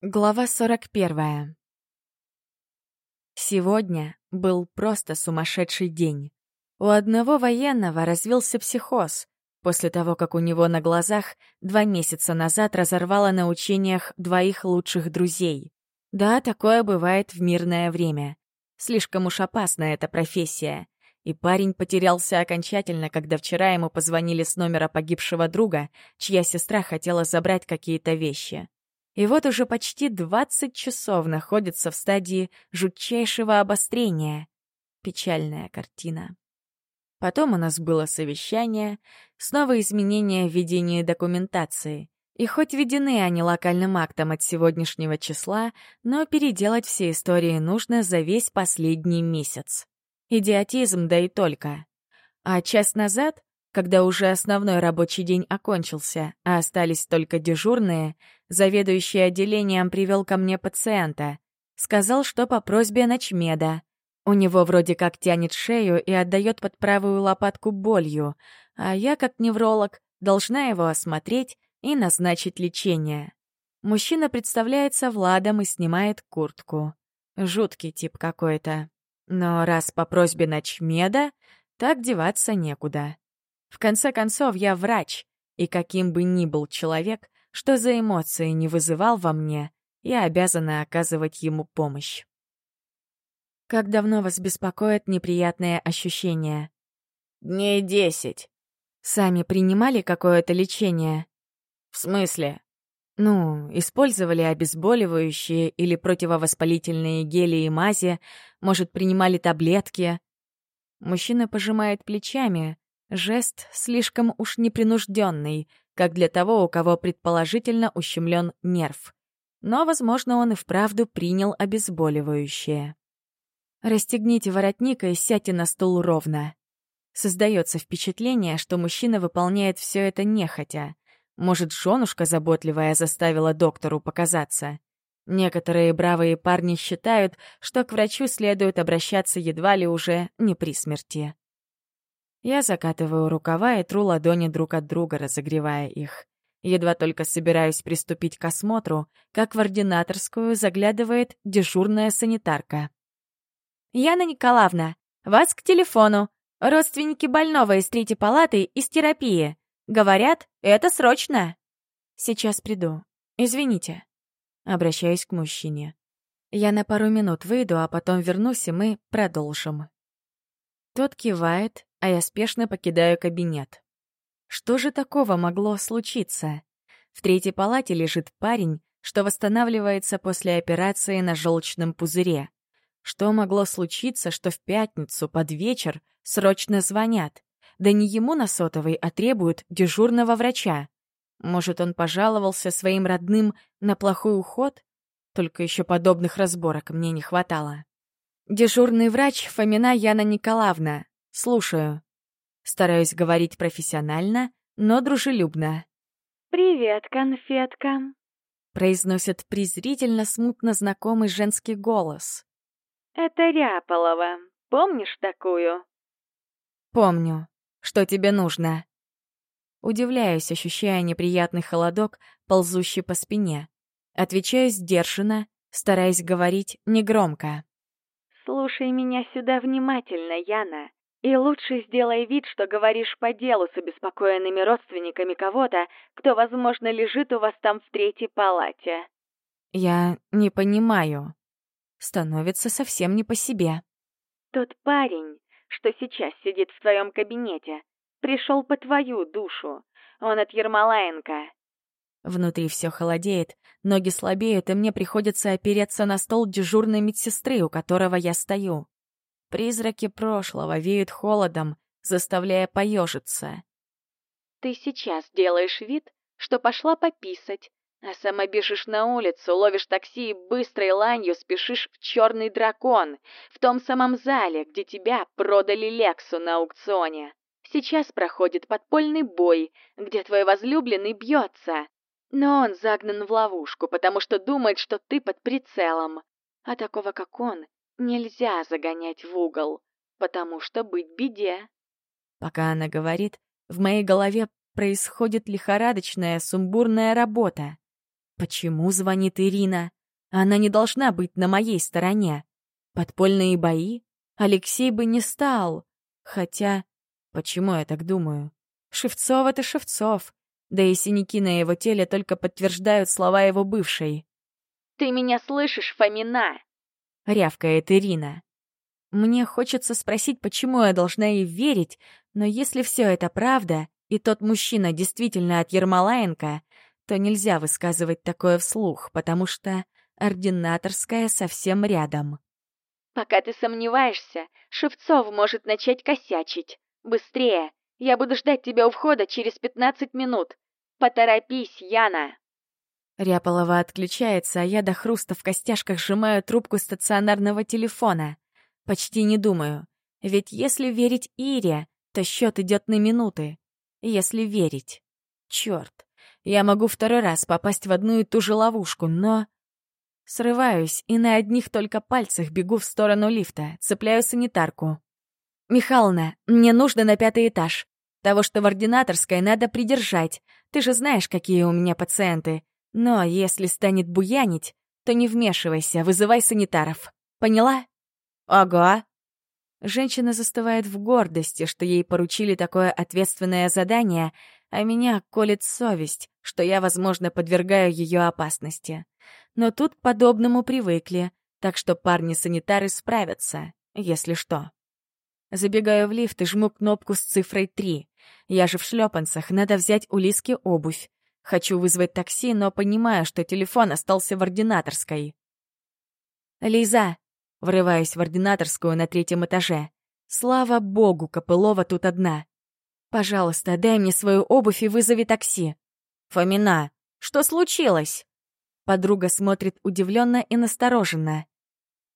Глава 41. Сегодня был просто сумасшедший день. У одного военного развился психоз после того, как у него на глазах два месяца назад разорвало на учениях двоих лучших друзей. Да, такое бывает в мирное время. Слишком уж опасна эта профессия. И парень потерялся окончательно, когда вчера ему позвонили с номера погибшего друга, чья сестра хотела забрать какие-то вещи. И вот уже почти 20 часов находится в стадии жутчайшего обострения. Печальная картина. Потом у нас было совещание, снова изменения в ведении документации. И хоть введены они локальным актом от сегодняшнего числа, но переделать все истории нужно за весь последний месяц. Идиотизм, да и только. А час назад когда уже основной рабочий день окончился, а остались только дежурные, заведующий отделением привел ко мне пациента. Сказал, что по просьбе ночмеда. У него вроде как тянет шею и отдает под правую лопатку болью, а я, как невролог, должна его осмотреть и назначить лечение. Мужчина представляется Владом и снимает куртку. Жуткий тип какой-то. Но раз по просьбе ночмеда, так деваться некуда. В конце концов, я врач, и каким бы ни был человек, что за эмоции не вызывал во мне, я обязана оказывать ему помощь. Как давно вас беспокоят неприятные ощущения? Дней десять. Сами принимали какое-то лечение? В смысле? Ну, использовали обезболивающие или противовоспалительные гели и мази, может, принимали таблетки. Мужчина пожимает плечами, Жест слишком уж непринужденный, как для того, у кого предположительно ущемлен нерв. Но, возможно, он и вправду принял обезболивающее. «Расстегните воротник и сядьте на стул ровно». Создается впечатление, что мужчина выполняет все это нехотя. Может, женушка заботливая заставила доктору показаться. Некоторые бравые парни считают, что к врачу следует обращаться едва ли уже не при смерти. Я закатываю рукава и тру ладони друг от друга, разогревая их. Едва только собираюсь приступить к осмотру, как в ординаторскую заглядывает дежурная санитарка. «Яна Николаевна, вас к телефону. Родственники больного из третьей палаты из терапии. Говорят, это срочно». «Сейчас приду. Извините». Обращаюсь к мужчине. «Я на пару минут выйду, а потом вернусь, и мы продолжим». Тот кивает, а я спешно покидаю кабинет. Что же такого могло случиться? В третьей палате лежит парень, что восстанавливается после операции на желчном пузыре. Что могло случиться, что в пятницу под вечер срочно звонят? Да не ему на сотовый, а требуют дежурного врача. Может, он пожаловался своим родным на плохой уход? Только еще подобных разборок мне не хватало. Дежурный врач Фомина Яна Николаевна, Слушаю. Стараюсь говорить профессионально, но дружелюбно. «Привет, конфетка!» Произносит презрительно смутно знакомый женский голос. «Это Ряполова. Помнишь такую?» «Помню. Что тебе нужно?» Удивляюсь, ощущая неприятный холодок, ползущий по спине. Отвечаю сдержанно, стараясь говорить негромко. «Слушай меня сюда внимательно, Яна. И лучше сделай вид, что говоришь по делу с обеспокоенными родственниками кого-то, кто, возможно, лежит у вас там в третьей палате». «Я не понимаю. Становится совсем не по себе». «Тот парень, что сейчас сидит в своем кабинете, пришел по твою душу. Он от Ермолаенко». Внутри все холодеет, ноги слабеют, и мне приходится опереться на стол дежурной медсестры, у которого я стою. Призраки прошлого веют холодом, заставляя поежиться. «Ты сейчас делаешь вид, что пошла пописать, а сама бежишь на улицу, ловишь такси и быстрой ланью спешишь в черный дракон, в том самом зале, где тебя продали Лексу на аукционе. Сейчас проходит подпольный бой, где твой возлюбленный бьется. Но он загнан в ловушку, потому что думает, что ты под прицелом. А такого, как он, Нельзя загонять в угол, потому что быть беде. Пока она говорит, в моей голове происходит лихорадочная, сумбурная работа. Почему звонит Ирина? Она не должна быть на моей стороне. Подпольные бои? Алексей бы не стал. Хотя, почему я так думаю? Шевцов — это Шевцов. Да и синяки на его теле только подтверждают слова его бывшей. «Ты меня слышишь, Фомина? рявкает Ирина. Мне хочется спросить, почему я должна ей верить, но если все это правда, и тот мужчина действительно от Ермолаенко, то нельзя высказывать такое вслух, потому что ординаторская совсем рядом. «Пока ты сомневаешься, Шевцов может начать косячить. Быстрее! Я буду ждать тебя у входа через 15 минут. Поторопись, Яна!» Ряполова отключается, а я до хруста в костяшках сжимаю трубку стационарного телефона. Почти не думаю. Ведь если верить Ире, то счет идет на минуты. Если верить. Черт. Я могу второй раз попасть в одну и ту же ловушку, но... Срываюсь и на одних только пальцах бегу в сторону лифта, цепляю санитарку. «Михална, мне нужно на пятый этаж. Того, что в ординаторской, надо придержать. Ты же знаешь, какие у меня пациенты. Но если станет буянить, то не вмешивайся, вызывай санитаров. Поняла? Ага. Женщина застывает в гордости, что ей поручили такое ответственное задание, а меня колет совесть, что я, возможно, подвергаю ее опасности. Но тут к подобному привыкли, так что парни-санитары справятся, если что. Забегаю в лифт и жму кнопку с цифрой 3. Я же в шлепанцах, надо взять у Лиски обувь. Хочу вызвать такси, но понимаю, что телефон остался в ординаторской. «Лиза!» — врываюсь в ординаторскую на третьем этаже. «Слава богу, Копылова тут одна. Пожалуйста, дай мне свою обувь и вызови такси». «Фомина, что случилось?» Подруга смотрит удивленно и настороженно.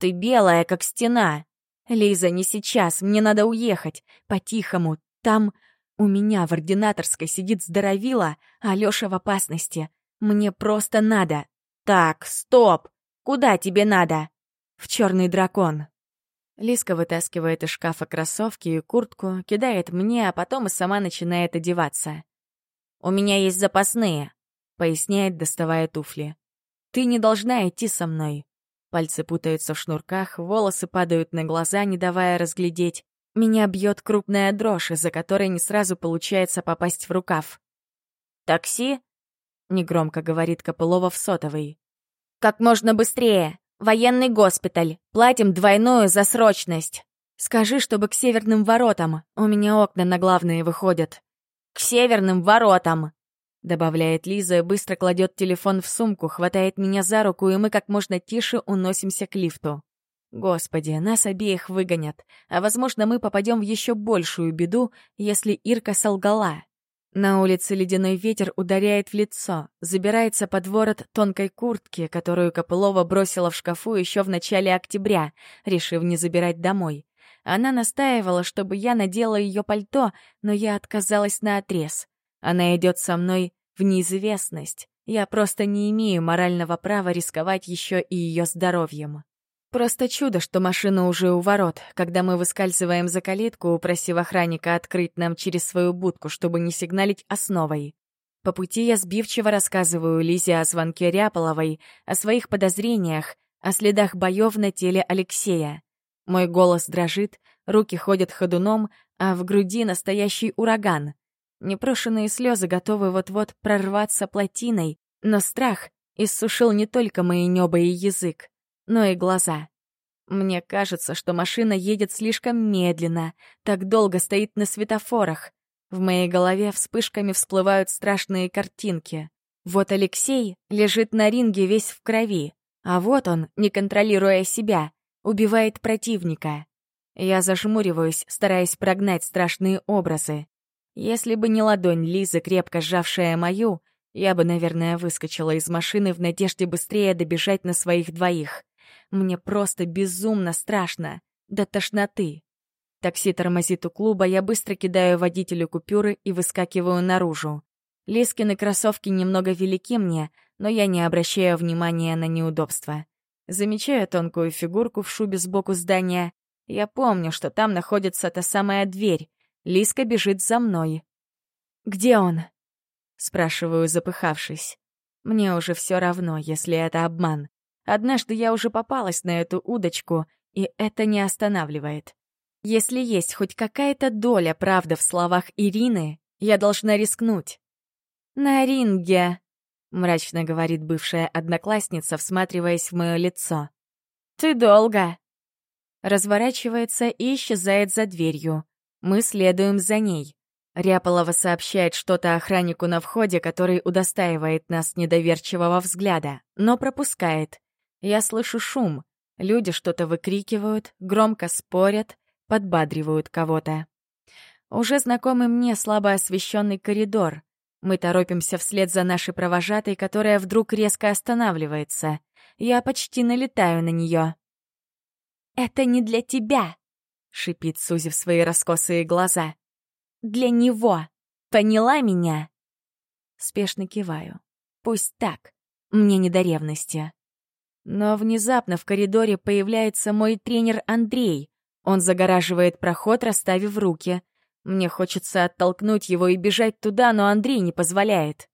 «Ты белая, как стена!» «Лиза, не сейчас, мне надо уехать. По-тихому, там у меня в ординаторской сидит здоровила, а Лёша в опасности. Мне просто надо. Так, стоп! Куда тебе надо? В чёрный дракон. Лиска вытаскивает из шкафа кроссовки и куртку, кидает мне, а потом и сама начинает одеваться. «У меня есть запасные», — поясняет, доставая туфли. «Ты не должна идти со мной». Пальцы путаются в шнурках, волосы падают на глаза, не давая разглядеть. Меня бьет крупная дрожь, из-за которой не сразу получается попасть в рукав. «Такси?» — негромко говорит Копылова в сотовый. «Как можно быстрее! Военный госпиталь! Платим двойную за срочность! Скажи, чтобы к северным воротам, у меня окна на главные выходят!» «К северным воротам!» Добавляет Лиза и быстро кладет телефон в сумку, хватает меня за руку, и мы как можно тише уносимся к лифту. Господи, нас обеих выгонят, а, возможно, мы попадем в еще большую беду, если Ирка солгала. На улице ледяной ветер ударяет в лицо, забирается под ворот тонкой куртки, которую Копылова бросила в шкафу еще в начале октября, решив не забирать домой. Она настаивала, чтобы я надела ее пальто, но я отказалась на отрез. Она идет со мной в неизвестность. Я просто не имею морального права рисковать еще и ее здоровьем. Просто чудо, что машина уже у ворот, когда мы выскальзываем за калитку, упросив охранника открыть нам через свою будку, чтобы не сигналить основой. По пути я сбивчиво рассказываю Лизе о звонке Ряполовой, о своих подозрениях, о следах боев на теле Алексея. Мой голос дрожит, руки ходят ходуном, а в груди настоящий ураган. Непрошенные слезы готовы вот-вот прорваться плотиной, но страх иссушил не только мои небо и язык но и глаза. Мне кажется, что машина едет слишком медленно, так долго стоит на светофорах. В моей голове вспышками всплывают страшные картинки. Вот Алексей лежит на ринге весь в крови, а вот он, не контролируя себя, убивает противника. Я зажмуриваюсь, стараясь прогнать страшные образы. Если бы не ладонь Лизы, крепко сжавшая мою, я бы, наверное, выскочила из машины в надежде быстрее добежать на своих двоих. Мне просто безумно страшно, до тошноты. Такси тормозит у клуба, я быстро кидаю водителю купюры и выскакиваю наружу. Лискины кроссовки немного велики мне, но я не обращаю внимания на неудобства. Замечаю тонкую фигурку в шубе сбоку здания. Я помню, что там находится та самая дверь. Лиска бежит за мной. «Где он?» — спрашиваю, запыхавшись. Мне уже все равно, если это обман. Однажды я уже попалась на эту удочку, и это не останавливает. Если есть хоть какая-то доля правды в словах Ирины, я должна рискнуть. «На ринге», — мрачно говорит бывшая одноклассница, всматриваясь в мое лицо. «Ты долго». Разворачивается и исчезает за дверью. Мы следуем за ней. Ряполова сообщает что-то охраннику на входе, который удостаивает нас недоверчивого взгляда, но пропускает. Я слышу шум. Люди что-то выкрикивают, громко спорят, подбадривают кого-то. Уже знакомый мне слабо освещенный коридор. Мы торопимся вслед за нашей провожатой, которая вдруг резко останавливается. Я почти налетаю на нее. «Это не для тебя!» — шипит Сузи в свои раскосые глаза. «Для него! Поняла меня?» Спешно киваю. «Пусть так. Мне не до ревности». Но внезапно в коридоре появляется мой тренер Андрей. Он загораживает проход, расставив руки. Мне хочется оттолкнуть его и бежать туда, но Андрей не позволяет.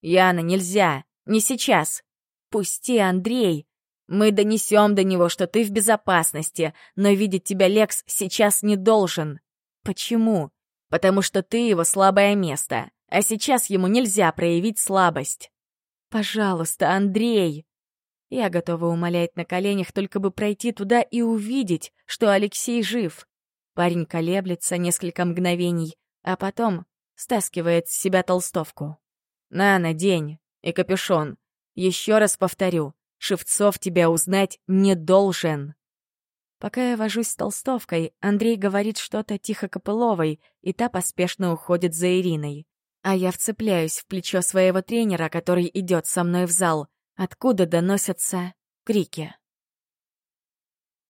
«Яна, нельзя! Не сейчас! Пусти, Андрей! Мы донесем до него, что ты в безопасности, но видеть тебя Лекс сейчас не должен. Почему? Потому что ты его слабое место, а сейчас ему нельзя проявить слабость. Пожалуйста, Андрей!» Я готова умолять на коленях только бы пройти туда и увидеть, что Алексей жив. Парень колеблется несколько мгновений, а потом стаскивает с себя толстовку. «На, надень, и капюшон. Еще раз повторю, Шевцов тебя узнать не должен». Пока я вожусь с толстовкой, Андрей говорит что-то тихо Копыловой, и та поспешно уходит за Ириной. А я вцепляюсь в плечо своего тренера, который идет со мной в зал — откуда доносятся крики.